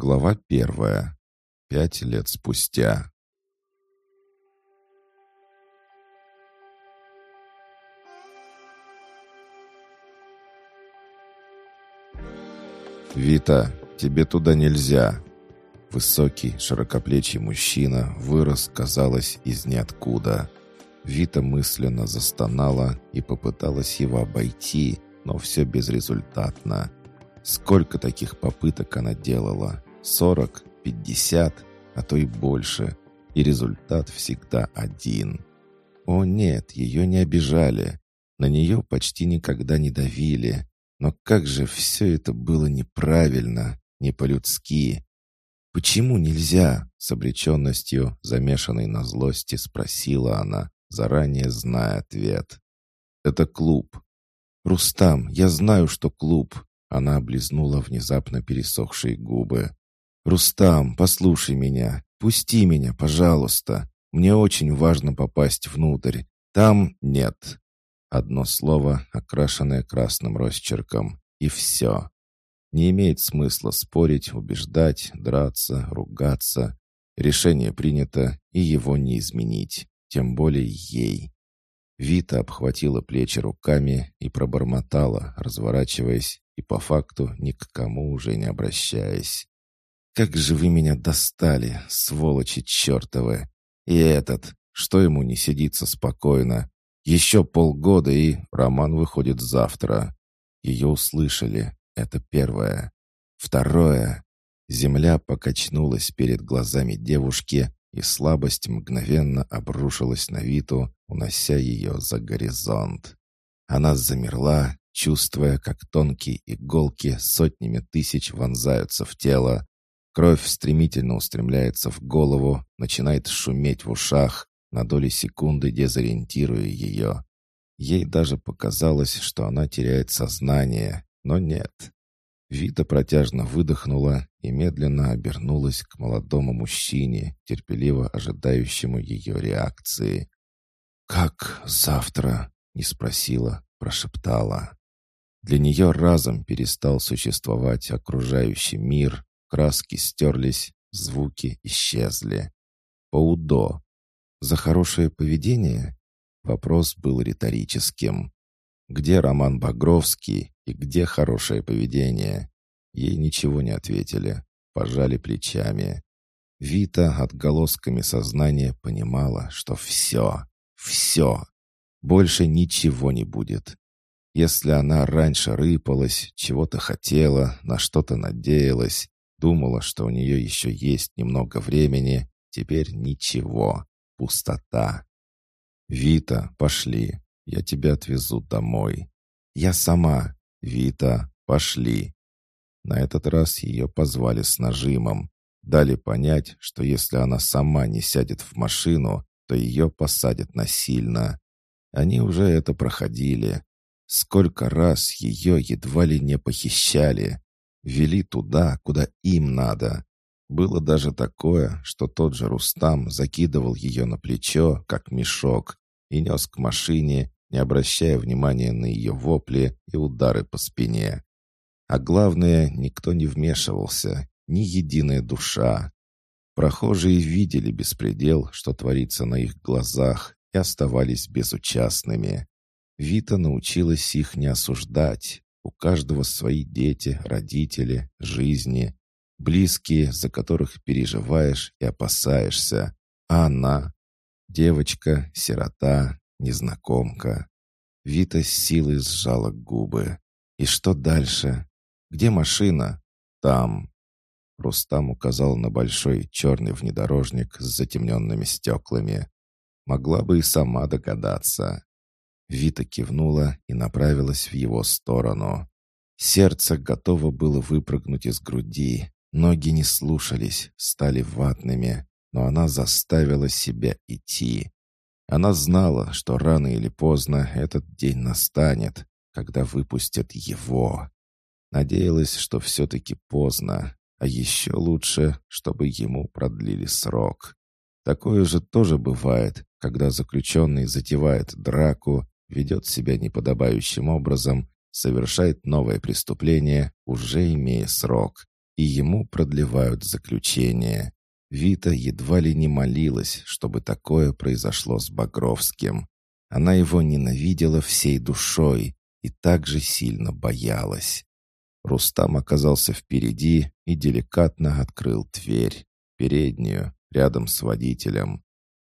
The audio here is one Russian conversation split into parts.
Глава первая. Пять лет спустя. «Вита, тебе туда нельзя!» Высокий, широкоплечий мужчина вырос, казалось, из ниоткуда. Вита мысленно застонала и попыталась его обойти, но все безрезультатно. Сколько таких попыток она делала? Сорок? Пятьдесят? А то и больше. И результат всегда один. О нет, ее не обижали. На нее почти никогда не давили. Но как же все это было неправильно, не по-людски. «Почему нельзя?» — с обреченностью, замешанной на злости, спросила она, заранее зная ответ. «Это клуб». «Рустам, я знаю, что клуб. Она облизнула внезапно пересохшие губы. «Рустам, послушай меня. Пусти меня, пожалуйста. Мне очень важно попасть внутрь. Там нет». Одно слово, окрашенное красным росчерком. И все. Не имеет смысла спорить, убеждать, драться, ругаться. Решение принято, и его не изменить. Тем более ей. Вита обхватила плечи руками и пробормотала, разворачиваясь и по факту ни к кому уже не обращаясь. «Как же вы меня достали, сволочи чертовы! И этот, что ему не сидится спокойно? Еще полгода, и роман выходит завтра». Ее услышали, это первое. Второе. Земля покачнулась перед глазами девушки, и слабость мгновенно обрушилась на Виту, унося ее за горизонт. Она замерла, чувствуя, как тонкие иголки сотнями тысяч вонзаются в тело. Кровь стремительно устремляется в голову, начинает шуметь в ушах, на доли секунды дезориентируя ее. Ей даже показалось, что она теряет сознание, но нет. Вита протяжно выдохнула и медленно обернулась к молодому мужчине, терпеливо ожидающему ее реакции. «Как завтра?» — не спросила, прошептала. Для нее разом перестал существовать окружающий мир, краски стерлись, звуки исчезли. Паудо. За хорошее поведение? Вопрос был риторическим. Где Роман Багровский и где хорошее поведение? Ей ничего не ответили, пожали плечами. Вита отголосками сознания понимала, что все, все, больше ничего не будет. Если она раньше рыпалась, чего-то хотела, на что-то надеялась, думала, что у нее еще есть немного времени, теперь ничего, пустота. «Вита, пошли, я тебя отвезу домой». «Я сама». «Вита, пошли». На этот раз ее позвали с нажимом. Дали понять, что если она сама не сядет в машину, то ее посадят насильно. Они уже это проходили. Сколько раз ее едва ли не похищали. Вели туда, куда им надо. Было даже такое, что тот же Рустам закидывал ее на плечо, как мешок, и нес к машине, не обращая внимания на ее вопли и удары по спине. А главное, никто не вмешивался, ни единая душа. Прохожие видели беспредел, что творится на их глазах, и оставались безучастными. Вита научилась их не осуждать. У каждого свои дети, родители, жизни, близкие, за которых переживаешь и опасаешься. А она — девочка, сирота, незнакомка. Вита с силой сжала губы. «И что дальше? Где машина?» «Там». Рустам указал на большой черный внедорожник с затемненными стеклами. Могла бы и сама догадаться. Вита кивнула и направилась в его сторону. Сердце готово было выпрыгнуть из груди. Ноги не слушались, стали ватными, но она заставила себя идти. Она знала, что рано или поздно этот день настанет, когда выпустят его. Надеялась, что все-таки поздно, а еще лучше, чтобы ему продлили срок. Такое же тоже бывает, когда заключенный затевает драку ведет себя неподобающим образом, совершает новое преступление, уже имея срок. и ему продлевают заключение. Вита едва ли не молилась, чтобы такое произошло с Багровским. Она его ненавидела всей душой и также сильно боялась. Рустам оказался впереди и деликатно открыл дверь, переднюю, рядом с водителем.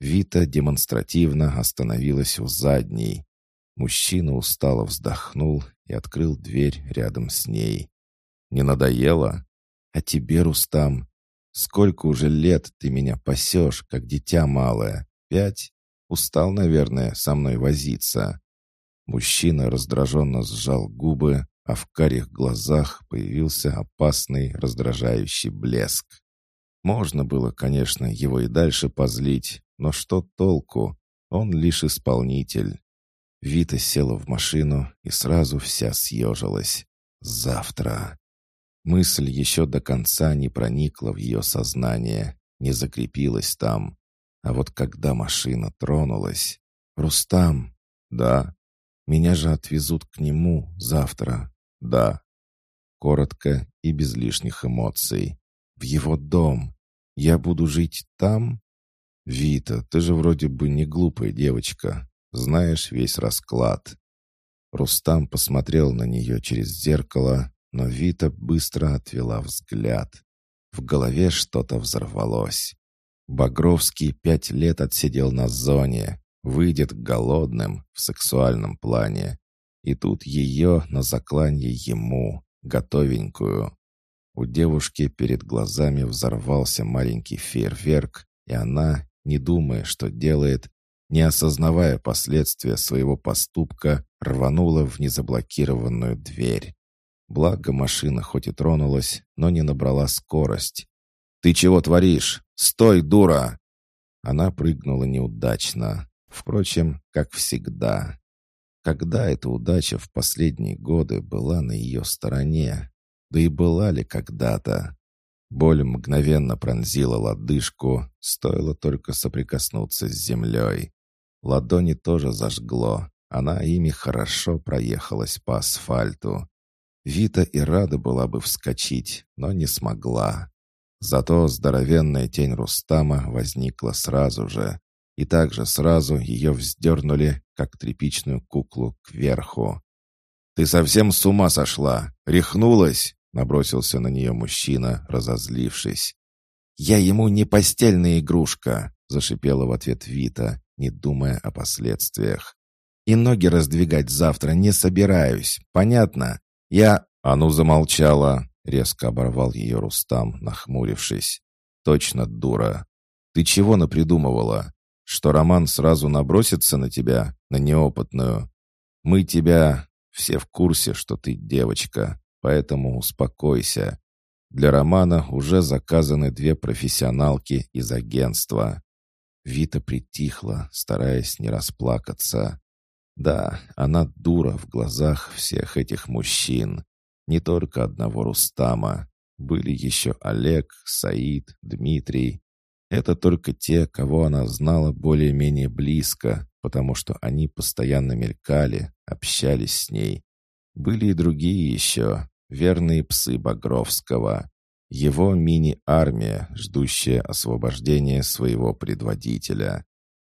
Вита демонстративно остановилась у задней. Мужчина устало вздохнул и открыл дверь рядом с ней. «Не надоело? А тебе, Рустам, сколько уже лет ты меня пасешь, как дитя малое? Пять? Устал, наверное, со мной возиться». Мужчина раздраженно сжал губы, а в карих глазах появился опасный, раздражающий блеск. Можно было, конечно, его и дальше позлить, но что толку? Он лишь исполнитель. Вита села в машину и сразу вся съежилась. Завтра. Мысль еще до конца не проникла в ее сознание, не закрепилась там. А вот когда машина тронулась... «Рустам!» «Да». «Меня же отвезут к нему завтра». «Да». Коротко и без лишних эмоций. «В его дом. Я буду жить там?» «Вита, ты же вроде бы не глупая девочка. Знаешь весь расклад». Рустам посмотрел на нее через зеркало, но Вита быстро отвела взгляд. В голове что-то взорвалось. Багровский пять лет отсидел на зоне, выйдет голодным в сексуальном плане. И тут ее на закланье ему, готовенькую. У девушки перед глазами взорвался маленький фейерверк, и она, не думая, что делает, не осознавая последствия своего поступка, рванула в незаблокированную дверь. Благо машина хоть и тронулась, но не набрала скорость. «Ты чего творишь? Стой, дура!» Она прыгнула неудачно. Впрочем, как всегда. Когда эта удача в последние годы была на ее стороне? Да и была ли когда-то? Боль мгновенно пронзила лодыжку, стоило только соприкоснуться с землей. Ладони тоже зажгло, она ими хорошо проехалась по асфальту. Вита и рада была бы вскочить, но не смогла. Зато здоровенная тень Рустама возникла сразу же, и также сразу ее вздернули, как тряпичную куклу, кверху. «Ты совсем с ума сошла? Рехнулась?» Набросился на нее мужчина, разозлившись. «Я ему не постельная игрушка!» — зашипела в ответ Вита, не думая о последствиях. «И ноги раздвигать завтра не собираюсь, понятно? Я...» «А ну замолчала!» — резко оборвал ее Рустам, нахмурившись. «Точно дура! Ты чего напридумывала? Что Роман сразу набросится на тебя, на неопытную? Мы тебя... Все в курсе, что ты девочка, поэтому успокойся. Для Романа уже заказаны две профессионалки из агентства. Вита притихла, стараясь не расплакаться. Да, она дура в глазах всех этих мужчин. Не только одного Рустама. Были еще Олег, Саид, Дмитрий. Это только те, кого она знала более-менее близко, потому что они постоянно мелькали, общались с ней. Были и другие еще, верные псы Багровского. Его мини-армия, ждущая освобождения своего предводителя.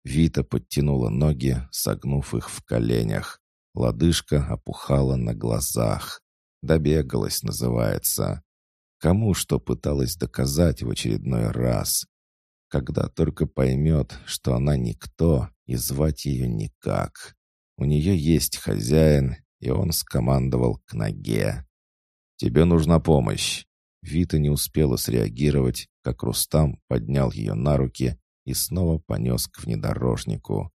Вита подтянула ноги, согнув их в коленях. Лодыжка опухала на глазах. Добегалась, называется. Кому что пыталась доказать в очередной раз. Когда только поймет, что она никто, и звать ее никак. У нее есть хозяин, и он скомандовал к ноге. «Тебе нужна помощь». Вита не успела среагировать, как Рустам поднял ее на руки и снова понес к внедорожнику.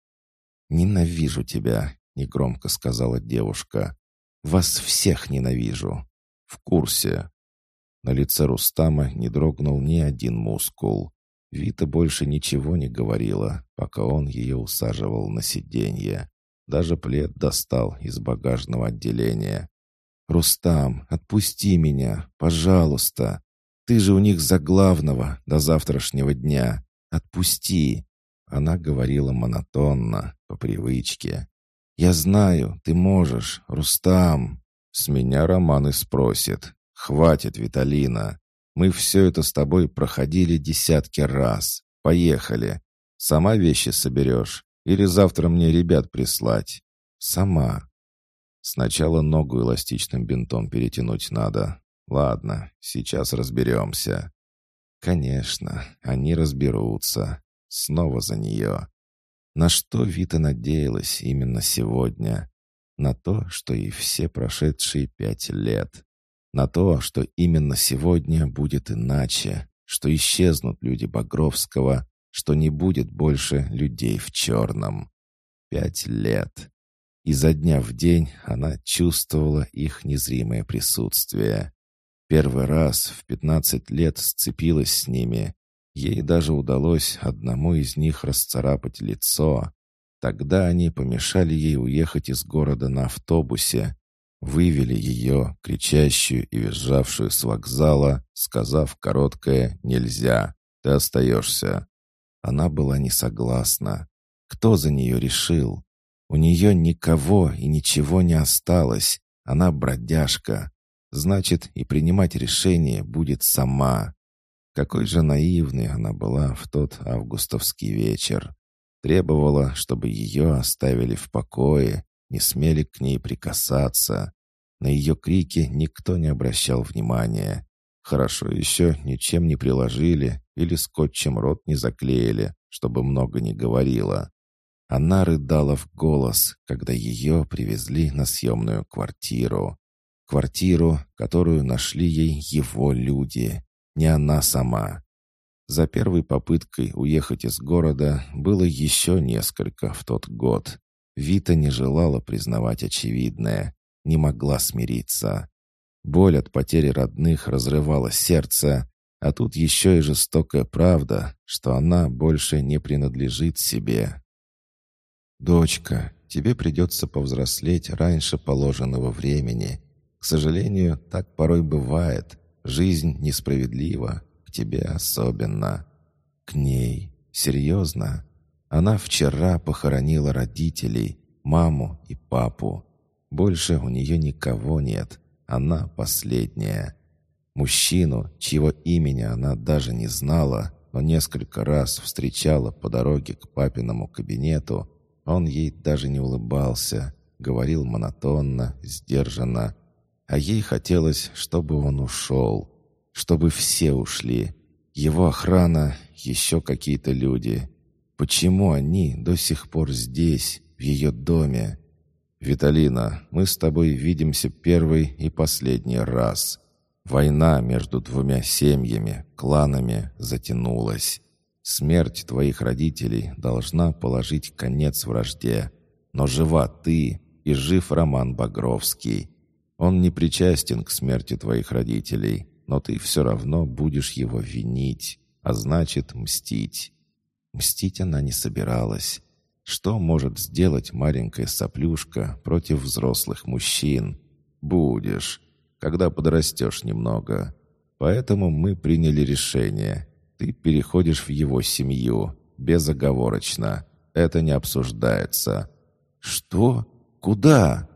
«Ненавижу тебя», — негромко сказала девушка. «Вас всех ненавижу». «В курсе». На лице Рустама не дрогнул ни один мускул. Вита больше ничего не говорила, пока он ее усаживал на сиденье. Даже плед достал из багажного отделения. «Рустам, отпусти меня, пожалуйста. Ты же у них за главного до завтрашнего дня. Отпусти!» Она говорила монотонно, по привычке. «Я знаю, ты можешь, Рустам!» С меня Роман и спросит. «Хватит, Виталина!» Мы все это с тобой проходили десятки раз. Поехали. Сама вещи соберешь? Или завтра мне ребят прислать?» «Сама». «Сначала ногу эластичным бинтом перетянуть надо. Ладно, сейчас разберемся». «Конечно, они разберутся. Снова за нее». На что Вита надеялась именно сегодня? На то, что и все прошедшие пять лет. На то, что именно сегодня будет иначе, что исчезнут люди Багровского, что не будет больше людей в черном. Пять лет. Изо дня в день она чувствовала их незримое присутствие. Первый раз в пятнадцать лет сцепилась с ними, Ей даже удалось одному из них расцарапать лицо. Тогда они помешали ей уехать из города на автобусе, вывели ее, кричащую и визжавшую с вокзала, сказав короткое «нельзя, ты остаешься». Она была не согласна. Кто за нее решил? У нее никого и ничего не осталось. Она бродяжка. Значит, и принимать решение будет сама. Какой же наивной она была в тот августовский вечер. Требовала, чтобы ее оставили в покое, не смели к ней прикасаться. На ее крики никто не обращал внимания. Хорошо еще ничем не приложили или скотчем рот не заклеили, чтобы много не говорила. Она рыдала в голос, когда ее привезли на съемную квартиру. Квартиру, которую нашли ей его люди не она сама. За первой попыткой уехать из города было еще несколько в тот год. Вита не желала признавать очевидное, не могла смириться. Боль от потери родных разрывала сердце, а тут еще и жестокая правда, что она больше не принадлежит себе. «Дочка, тебе придется повзрослеть раньше положенного времени. К сожалению, так порой бывает», Жизнь несправедлива, к тебе особенно. К ней. Серьезно? Она вчера похоронила родителей, маму и папу. Больше у нее никого нет. Она последняя. Мужчину, чьего имени она даже не знала, но несколько раз встречала по дороге к папиному кабинету, он ей даже не улыбался, говорил монотонно, сдержанно, а ей хотелось, чтобы он ушел, чтобы все ушли. Его охрана, еще какие-то люди. Почему они до сих пор здесь, в ее доме? «Виталина, мы с тобой видимся первый и последний раз. Война между двумя семьями, кланами затянулась. Смерть твоих родителей должна положить конец вражде. Но жива ты и жив Роман Багровский. Он не причастен к смерти твоих родителей, но ты все равно будешь его винить, а значит мстить. Мстить она не собиралась. Что может сделать маленькая соплюшка против взрослых мужчин? Будешь, когда подрастешь немного. Поэтому мы приняли решение. Ты переходишь в его семью, безоговорочно. Это не обсуждается. Что? Куда?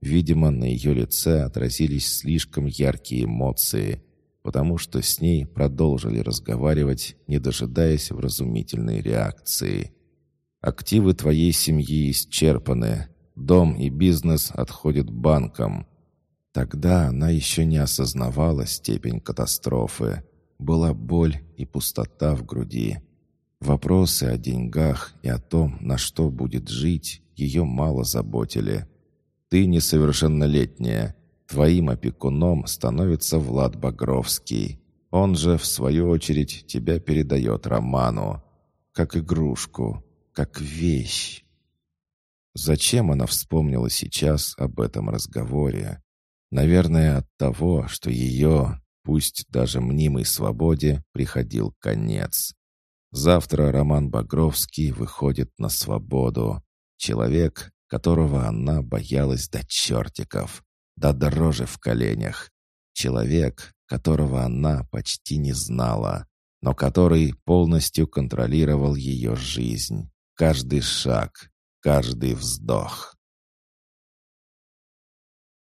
Видимо, на ее лице отразились слишком яркие эмоции, потому что с ней продолжили разговаривать, не дожидаясь вразумительной реакции. «Активы твоей семьи исчерпаны. Дом и бизнес отходят банкам». Тогда она еще не осознавала степень катастрофы. Была боль и пустота в груди. Вопросы о деньгах и о том, на что будет жить, ее мало заботили. Ты несовершеннолетняя. Твоим опекуном становится Влад Багровский. Он же, в свою очередь, тебя передает Роману. Как игрушку, как вещь. Зачем она вспомнила сейчас об этом разговоре? Наверное, от того, что ее, пусть даже мнимой свободе, приходил конец. Завтра Роман Багровский выходит на свободу. Человек, которого она боялась до чертиков, до дрожи в коленях. Человек, которого она почти не знала, но который полностью контролировал ее жизнь, каждый шаг, каждый вздох.